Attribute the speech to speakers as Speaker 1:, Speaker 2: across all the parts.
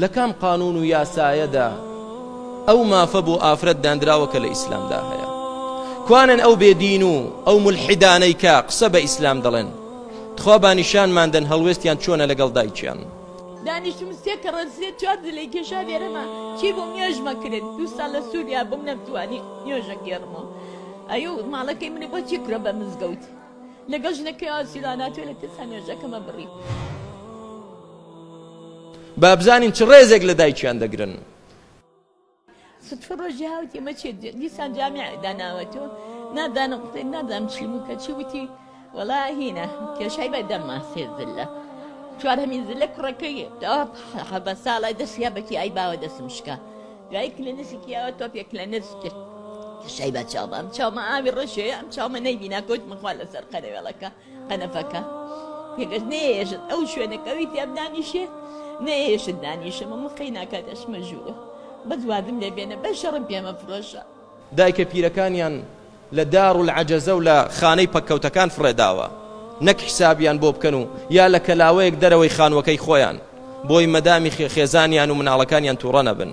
Speaker 1: لە کام قانون و یاسایەدا ئەو مافە بۆ ئافرەت داندراوە کە لە ئیسلامدا هەیە؟ کوانن ئەو بێ دین و ئەو مولحیدانەی کە قسە بە ئیسلام دەڵێن؟ تخوا با نیشانمان دەن هەڵوێستیان چۆنە لەگەڵ دایکیان؟
Speaker 2: دانیشتم سێ کەڕەت زێ چوار دلەی کێشا لێرەما چی بۆم نوێژ مەکرد دوو ساڵ لە سووریا بم نەمتوانی نوێژە گێڕمەوە ئەیو ماڵەکەی منی بۆچی کرۆ بە مزگەوت لەگەڵ ژنەکەیەوە سیلاناتوێ لە ترسا نوێژەکەمە بڕی
Speaker 1: با بزانین چ ڕێزێک لە دایکیان دەگرن.
Speaker 2: ستفە ڕۆژی هاوتی مە چێت دیسان جامیع داناوەتەوە نازانم قسەی نازانم چی بوو کە چی وتی وەڵا هینە کێشای بە دەمما سێ زلە چوار هەمین زلە کوڕەکەی حەبە ساڵای دەستیا بەکی ئای باوە دەسم شکا دوای کلە نسیکیەوە تۆپێک لە نرس کرد کێشای بە چاومام چاومە ئاوی ڕەشەیە ئەم چاومە نەیبینا کەوتمە خوا لەسەر قەرەوێڵەکە قەنەفەکە یەگەر نەیەژت ئەو شوێنەکەوی تێب دانیشێ نەیەشت دانیشەمە من قەی ناکات ئەشمە ژوورە بە دوادم لێ بێنە بە شەڕم پێمە فرۆشە
Speaker 1: دایکە پیرەکانیان لە دار و عجزە و لە خانەی پەککەوتەکان فڕێداوە نەک حسابیان بۆ بکەن و یا لە کەلاوەیەک دەرەوەی خانوەکەی خۆیان بۆی مەدامی خێزانیان و مناڵەکانیان تووڕە نەبن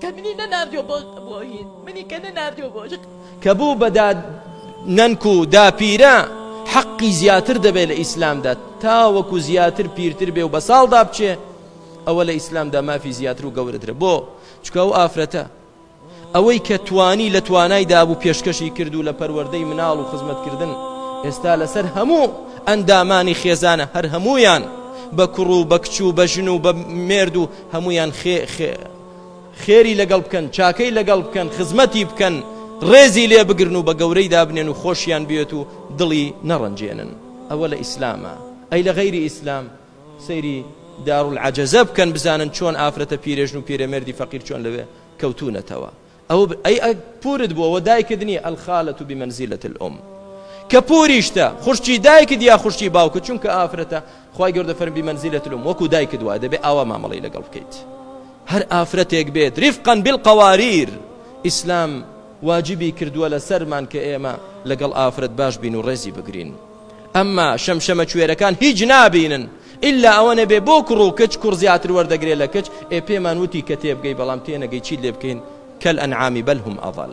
Speaker 2: کە منی نەناردووە بۆ بۆهین منی کە نەناردووە بۆ ژت
Speaker 1: کە بوو بە داد نەنک و داپیرە حەقی زیاتر دەبێت لە ئیسلامدا تاوەکو زیاتر پیرتر بێ و بە ساڵدا بچێ ئەوە لە ئیسلامدا مافی زیاتر و گەورەترە بۆ چکە ئەو ئافرەتە ئەوەی کە توانی لە توانای دابوو پێشکەشی کرد و لە پەروەردەی مناڵ و خزمەتکردن ئێستا لەسەر هەموو ئەندامانی خێزانە هەر هەمویان بە کوڕ و بە کچ و بە ژن و بە مێرد و هەموویان خێ خێ خێری لەگەڵ بکەن، چاکەی لەگەڵ بکەن، خزمەتی بکەن، ڕێزی لێ بگرن و بە گەورەی دابنێن و خۆشیان بوێت و دڵی نەڕەنجێنن. ئەوە لە ئیسلامە. ئەی لە غەیری ئیسلام؟ سەیری دارولعەجەزە بکەن بزانن چۆن ئافرەتە پیرێژن و پیرەمێردی فەقیر چۆن لەوێ کەوتوونەتەوە. ئەو ب ئەی ئە پورت بووە وە دایکت نیە الخالە بمنزلە الام کە پوریشتە خوشکی دایکت یا خوشکی باوکت چونکە ئافرەتە خوای گەوردە فەرمی بمنزلە الام وەکو دایکت وایە دەبێ ئاوا مامەڵەی لەگەڵ بکەیت هەر ئافرەتێک بێت رفقا بالقواریر ئیسلام واجبی کردووە لەسەرمان کە ئێمە لەگەڵ ئافرەت باش بین و ڕێزی بگرین ئەمما شەمشەمەکوێرەکان هیچ نابینن ئیلا ئەوە نەبێ بۆ کوڕ و کچ کوڕ زیاتر وەردەگرێ لە کچ ئێ پێمان وتی کە تێبگەی بەڵام تێنەگەی چیت لێ بکەین کەلئەنعامی بەل هوم ئەضەل